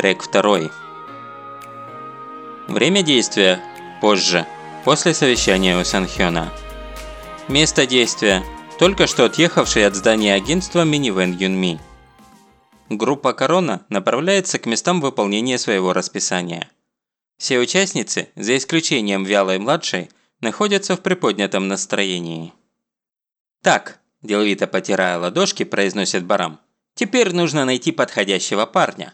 Трек второй. Время действия – позже, после совещания у Санхёна. Место действия – только что отъехавший от здания агентства минивэн Юнми. Группа «Корона» направляется к местам выполнения своего расписания. Все участницы, за исключением Вялой-младшей, находятся в приподнятом настроении. «Так», – деловито потирая ладошки, произносит Барам, – «теперь нужно найти подходящего парня».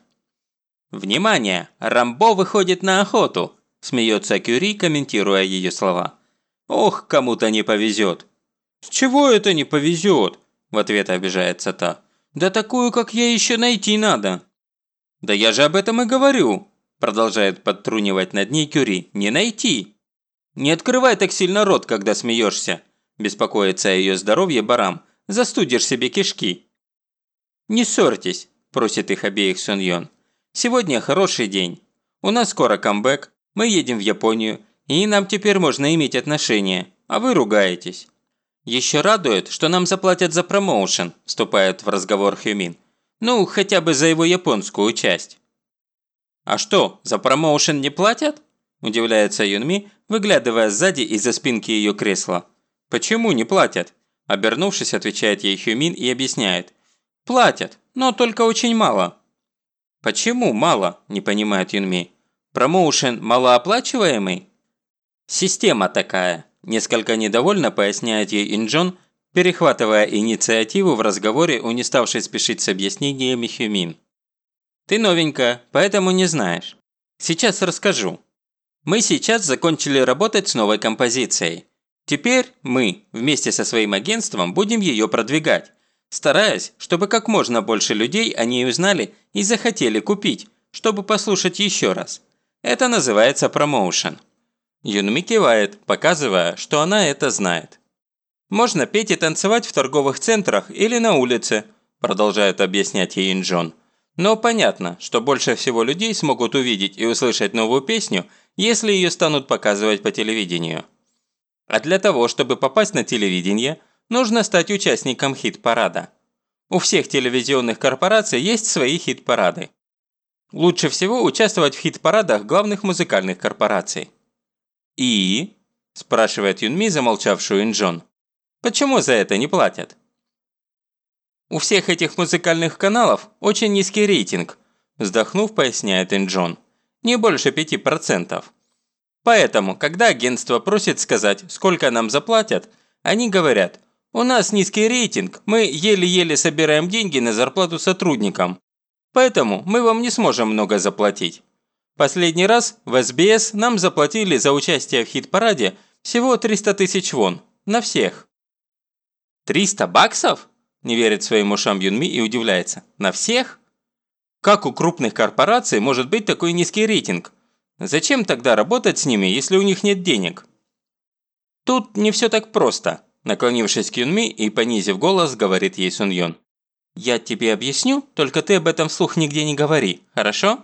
«Внимание! Рамбо выходит на охоту!» – смеется Кюри, комментируя ее слова. «Ох, кому-то не повезет!» «С чего это не повезет?» – в ответ обижается та. «Да такую, как я, еще найти надо!» «Да я же об этом и говорю!» – продолжает подтрунивать над ней Кюри. «Не найти!» «Не открывай так сильно рот, когда смеешься!» – беспокоится о ее здоровье Барам. «Застудишь себе кишки!» «Не ссорьтесь!» – просит их обеих Сун Йон. Сегодня хороший день. У нас скоро камбэк, мы едем в Японию, и нам теперь можно иметь отношения, а вы ругаетесь. Еще радует, что нам заплатят за промоушен, вступает в разговор Хюмин. Ну, хотя бы за его японскую часть. А что, за промоушен не платят? Удивляется Юнми, выглядывая сзади из-за спинки ее кресла. Почему не платят? Обернувшись, отвечает ей Хюмин и объясняет. Платят, но только очень мало. «Почему мало?» – не понимает Юнми. «Промоушен малооплачиваемый?» «Система такая», – несколько недовольно поясняет ей Инджон, перехватывая инициативу в разговоре у не ставшей спешить с объяснениями Хюмин. «Ты новенькая, поэтому не знаешь. Сейчас расскажу. Мы сейчас закончили работать с новой композицией. Теперь мы, вместе со своим агентством, будем ее продвигать стараясь, чтобы как можно больше людей о ней узнали и захотели купить, чтобы послушать еще раз. Это называется промоушен. Юнми кивает, показывая, что она это знает. «Можно петь и танцевать в торговых центрах или на улице», продолжает объяснять ей Инджон. «Но понятно, что больше всего людей смогут увидеть и услышать новую песню, если ее станут показывать по телевидению. А для того, чтобы попасть на телевидение – нужно стать участником хит-парада. У всех телевизионных корпораций есть свои хит-парады. Лучше всего участвовать в хит-парадах главных музыкальных корпораций. «И?» – спрашивает Юнми, замолчавшую Инджон. «Почему за это не платят?» «У всех этих музыкальных каналов очень низкий рейтинг», – вздохнув, поясняет Инджон. «Не больше 5%. Поэтому, когда агентство просит сказать, сколько нам заплатят, они говорят у нас низкий рейтинг, мы еле-еле собираем деньги на зарплату сотрудникам. Поэтому мы вам не сможем много заплатить. Последний раз в СБС нам заплатили за участие в хит-параде всего 300 тысяч вон. На всех. 300 баксов? Не верит своим ушам Юнми и удивляется. На всех? Как у крупных корпораций может быть такой низкий рейтинг? Зачем тогда работать с ними, если у них нет денег? Тут не все так просто. Наклонившись к Юнми и понизив голос, говорит ей Сун Йон. «Я тебе объясню, только ты об этом вслух нигде не говори, хорошо?»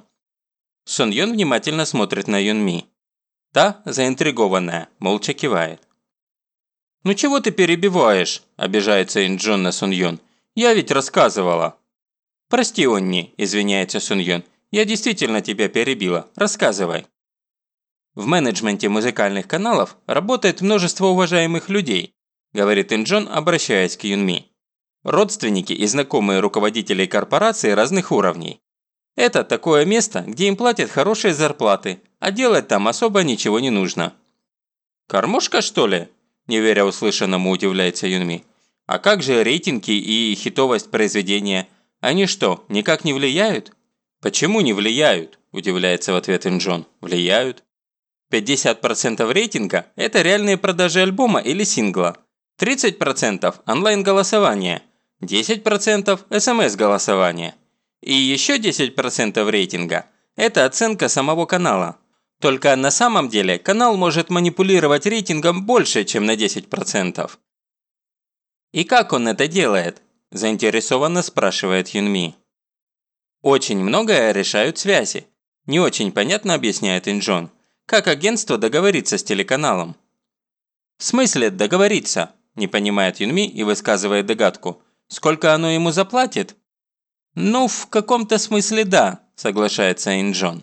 Сун Йон внимательно смотрит на Юнми. Та, заинтригованная, молча кивает. «Ну чего ты перебиваешь?» – обижается Инджон на Сун Йон. «Я ведь рассказывала». «Прости, Онни», – извиняется Сун Йон. «Я действительно тебя перебила. Рассказывай». В менеджменте музыкальных каналов работает множество уважаемых людей, говорит Инджон, обращаясь к Юнми. Родственники и знакомые руководителей корпораций разных уровней. Это такое место, где им платят хорошие зарплаты, а делать там особо ничего не нужно. «Кормушка, что ли?» – не веря услышанному, удивляется Юнми. «А как же рейтинги и хитовость произведения? Они что, никак не влияют?» «Почему не влияют?» – удивляется в ответ Инджон. «Влияют. 50% рейтинга – это реальные продажи альбома или сингла. 30% онлайн-голосование, 10% смс-голосование. И еще 10% рейтинга – это оценка самого канала. Только на самом деле канал может манипулировать рейтингом больше, чем на 10%. «И как он это делает?» – заинтересованно спрашивает Юнми. «Очень многое решают связи», – не очень понятно объясняет Инджон. «Как агентство договориться с телеканалом?» «В смысле договориться?» Не понимает Юнми и высказывает догадку. Сколько оно ему заплатит? Ну, в каком-то смысле да, соглашается Инджон.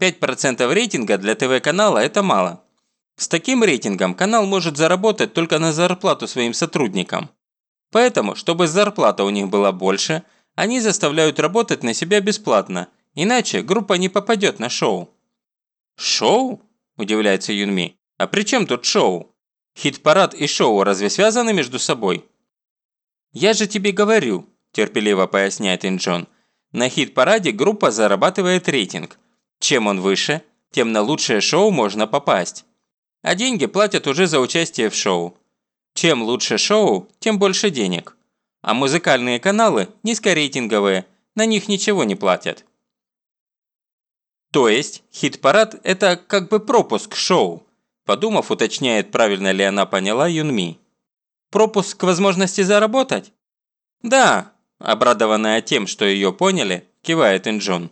5% рейтинга для ТВ-канала – это мало. С таким рейтингом канал может заработать только на зарплату своим сотрудникам. Поэтому, чтобы зарплата у них была больше, они заставляют работать на себя бесплатно, иначе группа не попадет на шоу. «Шоу?» – удивляется Юнми. «А при чем тут шоу? Хит-парад и шоу разве связаны между собой?» «Я же тебе говорю», – терпеливо поясняет Инджон. «На хит-параде группа зарабатывает рейтинг. Чем он выше, тем на лучшее шоу можно попасть. А деньги платят уже за участие в шоу. Чем лучше шоу, тем больше денег. А музыкальные каналы низкорейтинговые, на них ничего не платят. То есть, хит-парад – это как бы пропуск шоу. Подумав, уточняет, правильно ли она поняла Юнми. Пропуск к возможности заработать? Да, обрадованная тем, что ее поняли, кивает Инджон.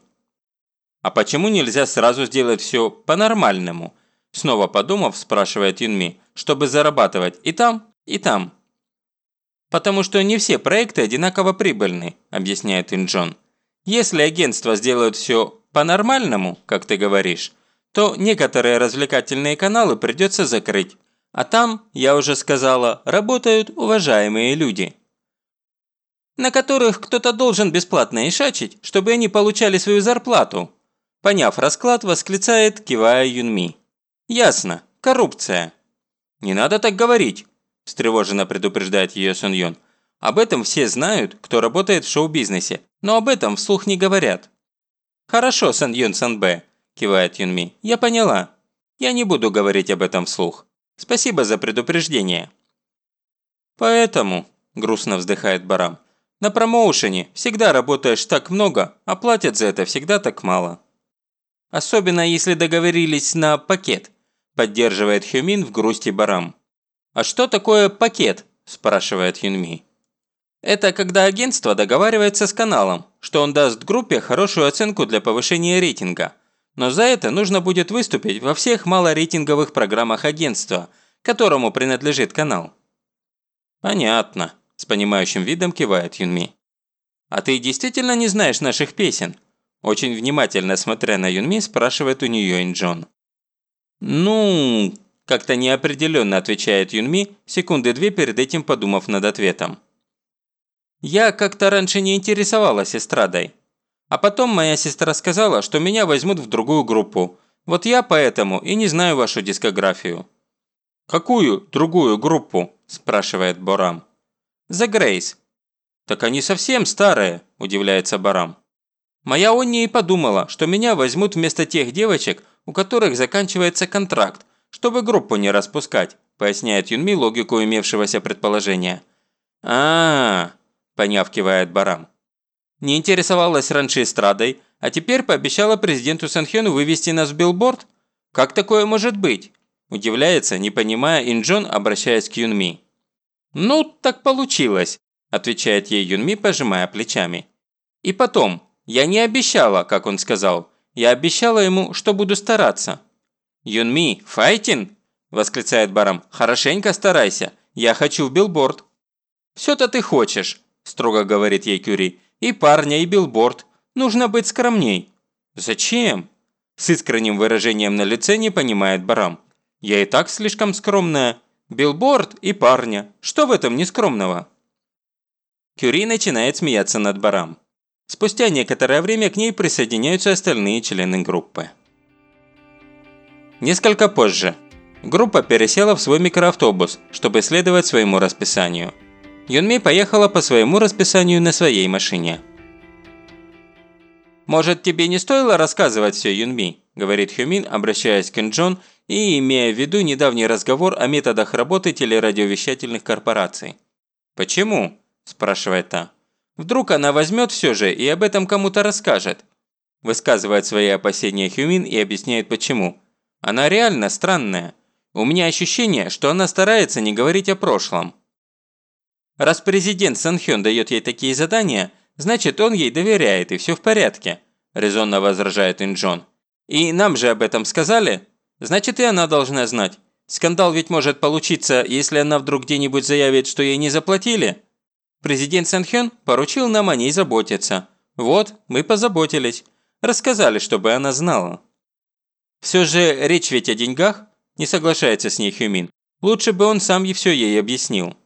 А почему нельзя сразу сделать все по-нормальному? Снова подумав, спрашивает Юнми, чтобы зарабатывать и там, и там. «Потому что не все проекты одинаково прибыльны», – объясняет Инджон. «Если агентства сделают все по-нормальному, как ты говоришь, то некоторые развлекательные каналы придется закрыть. А там, я уже сказала, работают уважаемые люди. На которых кто-то должен бесплатно ишачить, чтобы они получали свою зарплату. Поняв расклад, восклицает, кивая Юнми. Ясно, коррупция. Не надо так говорить, встревоженно предупреждает ее Сон Йон. Об этом все знают, кто работает в шоу-бизнесе, но об этом вслух не говорят. «Хорошо, Сан Юн Сан Бэ», – кивает Юнми. «Я поняла. Я не буду говорить об этом вслух. Спасибо за предупреждение». «Поэтому», – грустно вздыхает Барам, – «на промоушене всегда работаешь так много, а платят за это всегда так мало». «Особенно если договорились на пакет», – поддерживает Хюмин в грусти Барам. «А что такое пакет?» – спрашивает Юнми. Это когда агентство договаривается с каналом, что он даст группе хорошую оценку для повышения рейтинга. Но за это нужно будет выступить во всех малорейтинговых программах агентства, которому принадлежит канал. «Понятно», – с понимающим видом кивает Юнми. «А ты действительно не знаешь наших песен?» Очень внимательно смотря на Юнми, спрашивает у нее Инджон. «Ну...» Как-то неопределенно отвечает Юнми, секунды две перед этим подумав над ответом. «Я как-то раньше не интересовалась эстрадой. А потом моя сестра сказала, что меня возьмут в другую группу. Вот я поэтому и не знаю вашу дискографию». «Какую другую группу?» – спрашивает Борам. «The Grace». «Так они совсем старые», – удивляется Борам. Моя Онни и подумала, что меня возьмут вместо тех девочек, у которых заканчивается контракт, чтобы группу не распускать», поясняет Юнми логику имевшегося предположения. а, -а, -а поняв, кивает Барам. «Не интересовалась раньше эстрадой, а теперь пообещала президенту Санхёну вывести нас в билборд? Как такое может быть?» Удивляется, не понимая Инджон, обращаясь к Юнми. «Ну, так получилось», – отвечает ей Юнми, пожимая плечами. «И потом, я не обещала, как он сказал. Я обещала ему, что буду стараться». «Юнми, fighting?» – восклицает Барам. «Хорошенько старайся. Я хочу в Billboard». «Все-то ты хочешь», – строго говорит ей Кюри. «И парня, и билборд. Нужно быть скромней». «Зачем?» С искренним выражением на лице не понимает Барам. «Я и так слишком скромная. Билборд и парня. Что в этом нескромного?» Кюри начинает смеяться над Барам. Спустя некоторое время к ней присоединяются остальные члены группы. Несколько позже. Группа пересела в свой микроавтобус, чтобы следовать своему расписанию. Юнми поехала по своему расписанию на своей машине. «Может, тебе не стоило рассказывать все, Юнми?» – говорит Хюмин, обращаясь к Инджон и имея в виду недавний разговор о методах работы телерадиовещательных корпораций. «Почему?» – спрашивает та. «Вдруг она возьмет все же и об этом кому-то расскажет?» Высказывает свои опасения Хюмин и объясняет почему – она реально странная. У меня ощущение, что она старается не говорить о прошлом. Раз президент Санхён дает ей такие задания, значит он ей доверяет и все в порядке», – резонно возражает Инджон. «И нам же об этом сказали? Значит и она должна знать. Скандал ведь может получиться, если она вдруг где-нибудь заявит, что ей не заплатили. Президент Санхён поручил нам о ней заботиться. Вот, мы позаботились. Рассказали, чтобы она знала. Все же речь ведь о деньгах, не соглашается с ней Хюмин. Лучше бы он сам и все ей объяснил.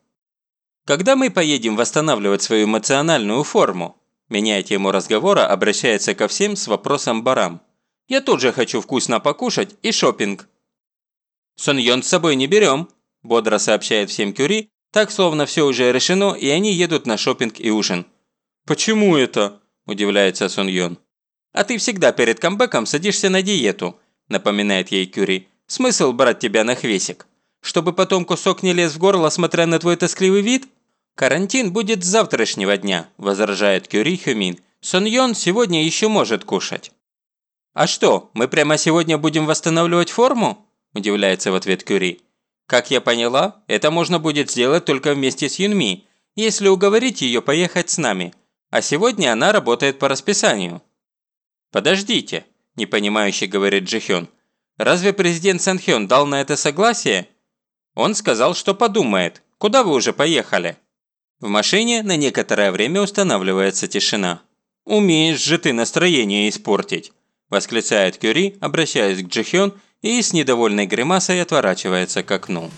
Когда мы поедем восстанавливать свою эмоциональную форму? Меняя тему разговора, обращается ко всем с вопросом барам. Я тоже хочу вкусно покушать и шопинг. Сон Йон с собой не берем, бодро сообщает всем Кюри, так словно все уже решено и они едут на шопинг и ужин. Почему это? удивляется Сон Йон. А ты всегда перед камбэком садишься на диету, напоминает ей Кюри. Смысл брать тебя на хвесик? Чтобы потом кусок не лез в горло, смотря на твой тоскливый вид? Карантин будет с завтрашнего дня, возражает Кюри Хюмин. Сон Йон сегодня еще может кушать. «А что, мы прямо сегодня будем восстанавливать форму?» – удивляется в ответ Кюри. «Как я поняла, это можно будет сделать только вместе с Юнми, если уговорить ее поехать с нами. А сегодня она работает по расписанию». «Подождите», – непонимающе говорит Джихён. «Разве президент Санхён дал на это согласие?» Он сказал, что подумает. Куда вы уже поехали? В машине на некоторое время устанавливается тишина. «Умеешь же ты настроение испортить!» восклицает Кюри, обращаясь к Джихён и с недовольной гримасой отворачивается к окну.